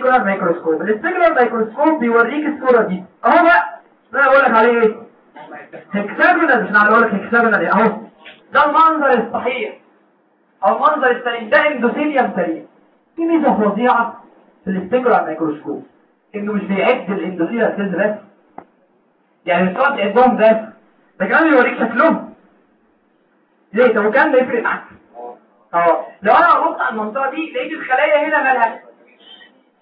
ال specular microscope ال specular microscope بيوريك الصورة دي اهو بقى ده أقول لك عليه إيه hexagonal مش أنا بقول لك hexagonal اهو ده المنظر الصحيح أو المنظر السليم ده endothelium سليم في ميزه فظيعه في ال specular microscope انه مش بيعد ال endothelium cells بس يعني مش تقعد تعدهم بس ده كمان بيوريك شكلهم ليه طب وكان ده يفرق معاك آه لو أنا ببص على المنطقة دي لقيت الخلايا هنا مالها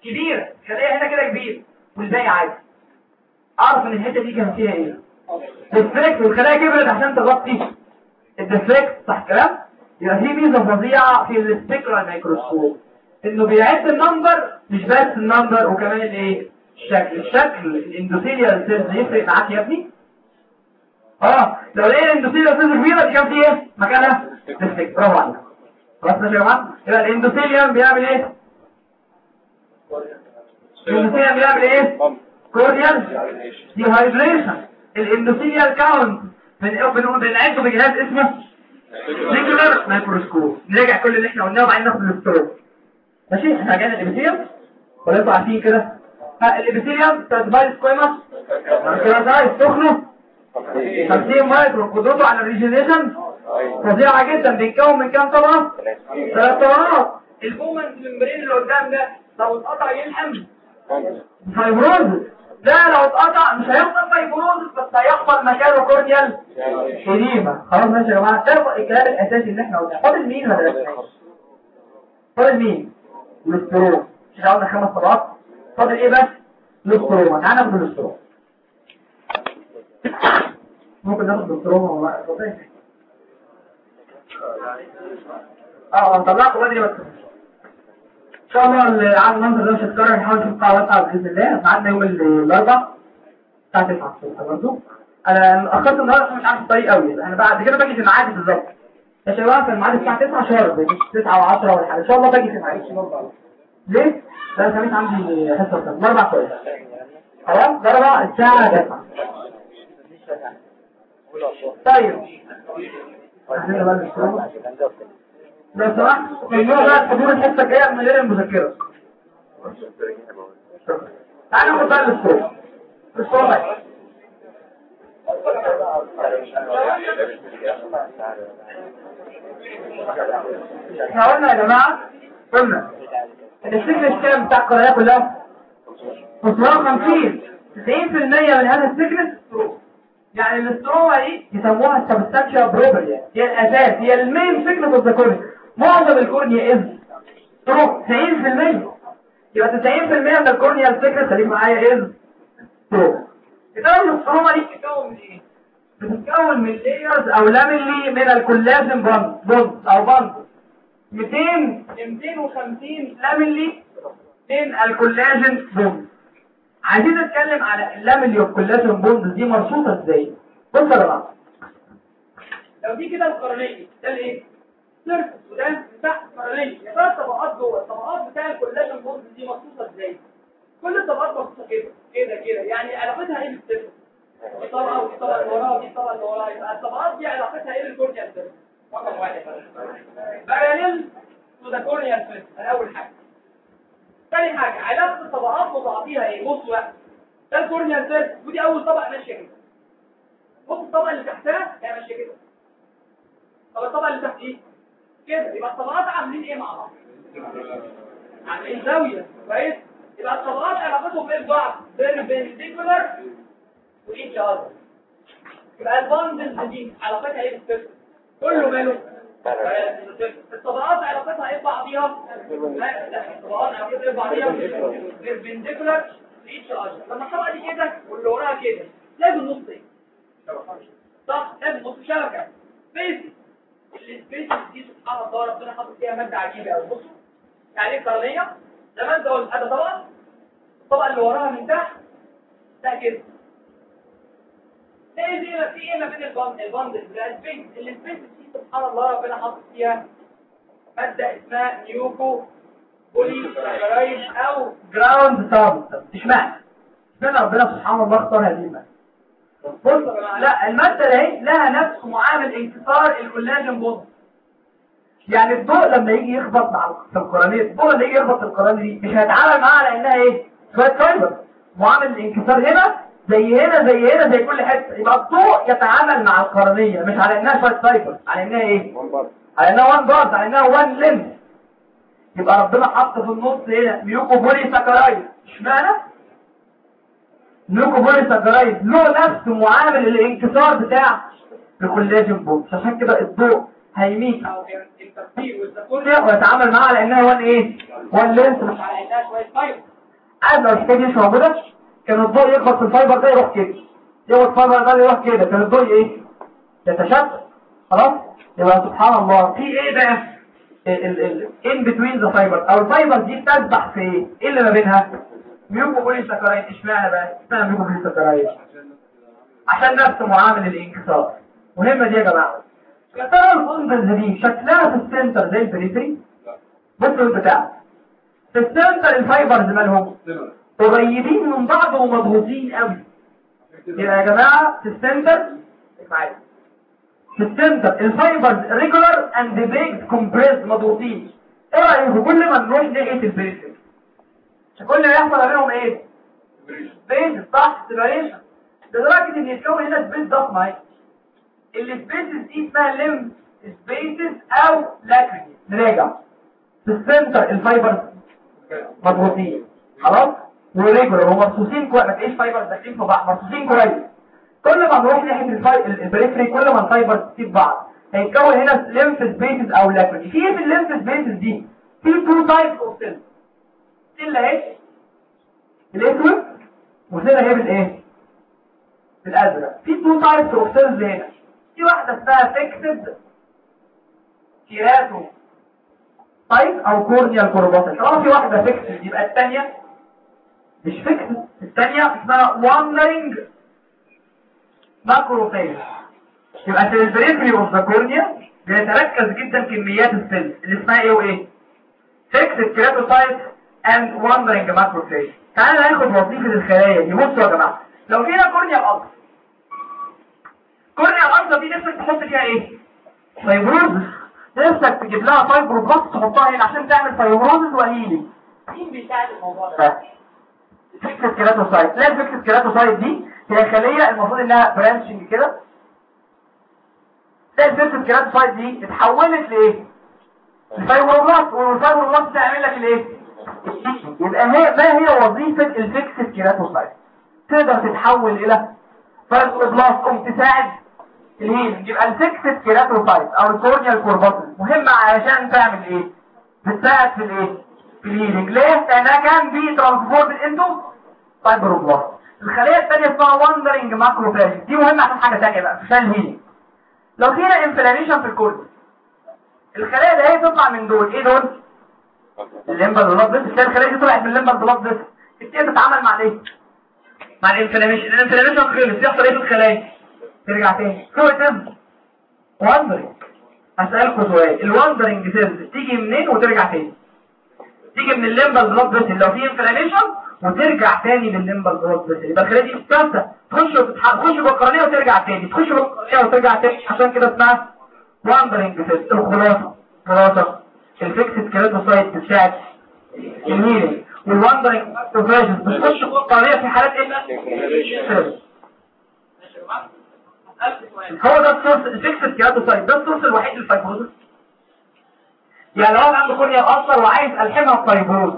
كبيره الخلايا هنا كده كبيره والباقي عادي. أعرف إن الحتة دي كان فيها إيه؟ defect والخلايا كبرت عشان تغطي. ال defect صح الكلام يبقى في ميزة فظيعة في ال specular microscope إنه بيعد ال number مش بس ال number وكمان الايه الشكل. الشكل. ال endothelial cells يفرق معاك يا ابني؟ آه. لو لقينا ال endothelial cells كبيرة دي كان في إيه؟ مكانها؟ defect برافو عليك. خلاص يا جماعة؟ يبقى ال endothelium بيعمل إيه؟ ال endothelium بيعمل إيه corneal dehydration ال endothelial count بنعده بجهاز اسمه specular microscope نراجع كل اللي إحنا قلناه وبعدين ناخد ال stroma ماشي؟ إحنا جايين ال epithelium أنتوا عارفين كده؟ ال epithelium stratified squamous stratified thickness 50 مايكرو قدرته على ال regeneration. فظيعة جدا. بيتكون من كام طبقة؟ ثلاث طبقات. ال Bowman's membrane اللي قدام ده لو اتقطع يلحم fibrosis ده لو اتقطع مش هيحصل fibrosis بس هيحصل مكانه corneal شريمة. خلاص ماشي يا جماعة. ده الكلام الاساسي اللي إحنا قلناه فاضل مين ولا لا؟ فاضل مين؟ ال stroma مش قلنا خمس طبقات؟ فاضل إيه بس؟ ال stroma تعالى ناخد الاستروم ممكن ناخد ال stroma ولا لا آه طلعته بدري بس. ان شاء الله العام المنظر ده مش هتكرر نحاول نشوف قاعة واسعة بإذن الله ميعادنا يوم الأربعاء الساعة 9 الصبح برضه أنا أخرت النهارده عشان مش عارف الطريق قوي أنا بعد كده باجي في ميعادي بالظبط يا شباب في الميعاد الساعة 9 شهر 9 و10 ولا حاجة. إن شاء الله باجي في ميعادي ليه؟ ده أنا كمان عندي حصة الأربع كويس. خلاص؟ ضربة الساعة 9 طيب. لو ناخد بقى إحنا قلنا يا جماعة قلنا كام بتاع القرنيه كلها 550 90% من هذا ال thickness يعني ال stroma دي يسموها ال substantia propria هي الأساس هي ال main thickness of the معظم ال cornea is stroma 90% يبقى 90% من ال corneal thickness خليك معايا is stroma كده ال stroma دي بتتكون من إيه؟ بتتكون من layers أو lamellae من ال collagen bundle أو bundle 200 250 lamellae من ال collagen bundle عايزين نتكلم على ال lamellae وال collagen bundle دي مرصوصه إزاي؟ بص يا جماعة. لو دي كده القرنية ده الإيه؟ surface وده تحت القرنيه يا الطبقات جوه. الطبقات بتاع ال collagen bundle دي مرصوصه إزاي؟ كل الطبقات مرصوصه كده. كده كده. يعني علاقتها إيه بال surface دي طبقة ودي طبقة اللي وراها ودي طبقة اللي وراها. يبقى الطبقات دي علاقتها إيه بال corneal surface رقم واحد parallel to the corneal surface أول حاجة. ثاني حاجة علاقة الطبقات وبعضيها إيه؟ بص بقى. ده ال corneal surface ودي أول طبقة ماشية كده. بص الطبقة اللي تحتها هي ماشية كده. طب الطبقة اللي تحت إيه؟ كده يبقى الطبقات عاملين إيه مع بعض؟ عاملين زاوية كويس؟ يبقى الطبقات علاقتهم إيه ببعض perpendicular to each other يبقى ال bundles دي علاقتها إيه بال surface كله ماله؟ الطبقات علاقتها إيه ببعضيها؟ الطبقات علاقتها إيه ببعضيها؟ perpendicular ل each other لما الطبقة دي كده واللي وراها كده لازم نص إيه؟ صح لازم نص شبكة. space ال space دي سبحان الله ربنا حاطط فيها مادة عجيبة قوي بصوا يعني قرنيه زي ما انت قلت ادي طبقه الطبقة اللي وراها من تحت ده كده. إيه دي في إيه؟ ما بين الباند الباند السبيس السبيس دي سبحان الله ربنا حاطط فيها مادة اسمها mucopoly أو ground substance اشمعنى؟ اشمعنى ربنا سبحان الله اختار هذه المادة؟ بص لا المادة دي لها نفس معامل انكسار ال collagen bundle يعني الضوء لما يجي يخبط مع في القرنية الضوء اللي يجي يخبط في القرنيه دي مش هيتعامل معاها على انها إيه؟ شوية fiber معامل الانكسار هنا زي هنا زي هنا زي كل حتة. يبقى الضوء يتعامل مع القرنيه مش على إنها شوية fiber على إنها إيه؟ على إنها one part على إنها one lens يبقى ربنا حط في النص هنا mucopolysaccharide اشمعنى؟ saccharide له نفس معامل الانكسار بتاع ال collagen bundles عشان كده الضوء هيميت. ويتعامل معاها على انها one إيه one lens لو الحكاية دي مش موجودة. كان الضوء يخبط في ال fiber ده يروح كده. يخبط ال fiber ده يروح كده. كان الضوء إيه؟ يتشتت خلاص؟ يبقى سبحان الله. في إيه بقى؟ in between the fiber أو ال fiber دي بتسبح في إيه؟ إيه اللي ما بينها؟ ميوكو بولي سكرايد اشمعنى بقى اشمعنى ميوكو بولي سكرايد عشان نفس معامل الانكسار. مهمه دي يا جماعة. يا ترى الانزل دي شكلها في ال center زي ال periphery بصوا البتاع. في ال center ال fibers مالهم قريبين من بعض ومضغوطين قوي. يا جماعة في ال center؟ في ال center ال fibers regular and being compressed مضغوطين. إيه رأيكم؟ كل ما نروح ناحيه ال periphery كل ما يحصل عليهم إيه؟ space صح separation لدرجه ان يتكون هنا space ضخمه أهي. ال spaces دي اسمها lymph spaces أو lacunae نراجع في ال center ال fibers مضغوطين. خلاص؟ و regular ومرصوصين كويس. ما تلاقيش fibers داخلين في بعض. مرصوصين كويس. كل ما نروح ناحية ال periphery كل ما ال fibers تسيب بعض. هيتكون هنا lymph spaces أو lacunae في إيه في ال lymph spaces دي. في two types of cells cell اهي الاسود و cell اهي بالإيه؟ بالازرق في two types of cells هنا. في واحدة اسمها fixed keratocyte أو corneal corpuscle طالما في واحدة fixed يبقى الثانية مش fixed. الثانية اسمها wandering macrophage يبقى في ال periphery of the cornea بيتركز جدا كميات ال cell اللي اسمها إيه وإيه؟ fixed keratocyte and wandering macrophage تعالى ناخد وظيفة الخلايا دي. بصوا يا جماعة. لو فينا cornea أرض cornea الأرض دي نفسك تحط فيها إيه؟ fibrosis نفسك تجيب لها fibroblast تحطها هنا عشان تعمل fibrosis و healing. مين بيساعد الموضوع ده؟ fixed keratocyte. لا fixed keratocyte دي هي خلية المفروض إنها branching كده. لا fixed keratocyte دي اتحولت لإيه؟ ال fibroblast وال fibroblast تعمل لك الإيه؟ يبقى هي ما هي وظيفة ال fixed keratocyte تقدر تتحول إلى fibroblast قوم تساعد ال healing يبقى ال fixed keratocyte أو ال corneal corpuscle مهمة علشان تعمل إيه؟ بتساعد في الإيه؟ في ال healing ليه؟ لانها can be transformed into fibroblast الخلية الثانية اسمها wandering macrophage دي مهمة عشان حاجة ثانية بقى عشان ال healing لو فينا inflammation في ال cornea الخلايا اللي هي تطلع من دول إيه دول؟ ال limbal blood الخلايا الخلايا دي طلعت من ال limbal blood بس تبتدي تتعامل مع إيه مع ال inflammation ال inflammation خلص يحصل إيه في الخلايا ترجع تاني. كويتم wandering هسألكوا سؤال. ال wandering cells تيجي منين وترجع تاني؟ تيجي من ال limbal blood لو في inflammation وترجع تاني للل limbal blood بس يبقى الخلايا دي بتستنسى تخش تخش جوه القرنيه وترجع تاني. تخش جوه القرنيه وترجع تاني. عشان كده اسمها wandering cells الخلاصة. خلاصة. ال fixed keratocyte بتساعد ال healing وال wandering macrophages بتخش جوه القرنيه في حالات إيه هو ده ال source ال fixed keratocyte ده ال source الوحيد لل fibrosis يعني لو أنا عندي corneal ulcer وعايز ألحمها ب fibrosis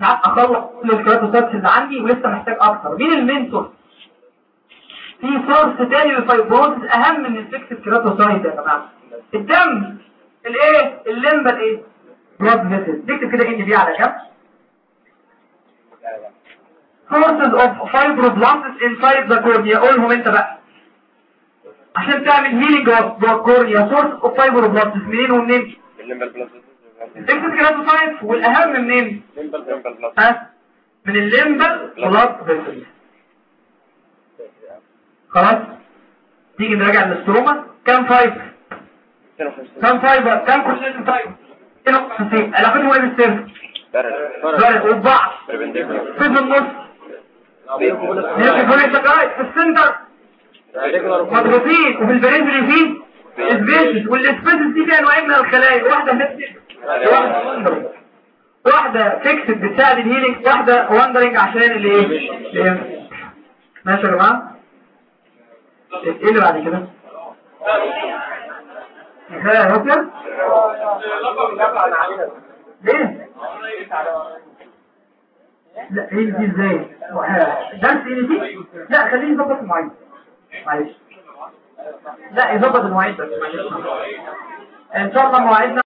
ساعات أخلص كل ال keratocytes اللي عندي ولسه محتاج أكتر. مين المين في source تاني لل fibrosis أهم من ال fixed keratocyte يا جماعة. الدم. الايه؟ ال limbal الايه؟ blood vessel تكتب كده NB على جنب. Sources of fibroblasts inside the cornea قولهم انت بقى. عشان تعمل healing جوه ال cornea source of fibroblast منين ومنين؟ ال fixed keratocyte والأهم منين؟ ها؟ من ال limbal blood vessel خلاص؟ تيجي نراجع ال stroma. كام fiber كام fiber؟ كام collagen fiber؟ 52 علاقتهم إيه بال surface فرق وبعض في النص. polysaccharide في ال center. مضغوطين. وفي ال periphery فيه. spaces وال spaces دي فيها نوعين من الخلايا. واحدة نفسي واحدة واحدة fixed بتساعد ال healing. واحدة wandering عشان الايه ماشي يا جماعة؟ إيه اللي بعد كده؟ ها هوكر ليه لا دي إزاي؟ درس إيه دي؟ لا خليه يظبط المواعيد. معلش. لا يظبط المواعيد. بس إن شاء الله مواعيدنا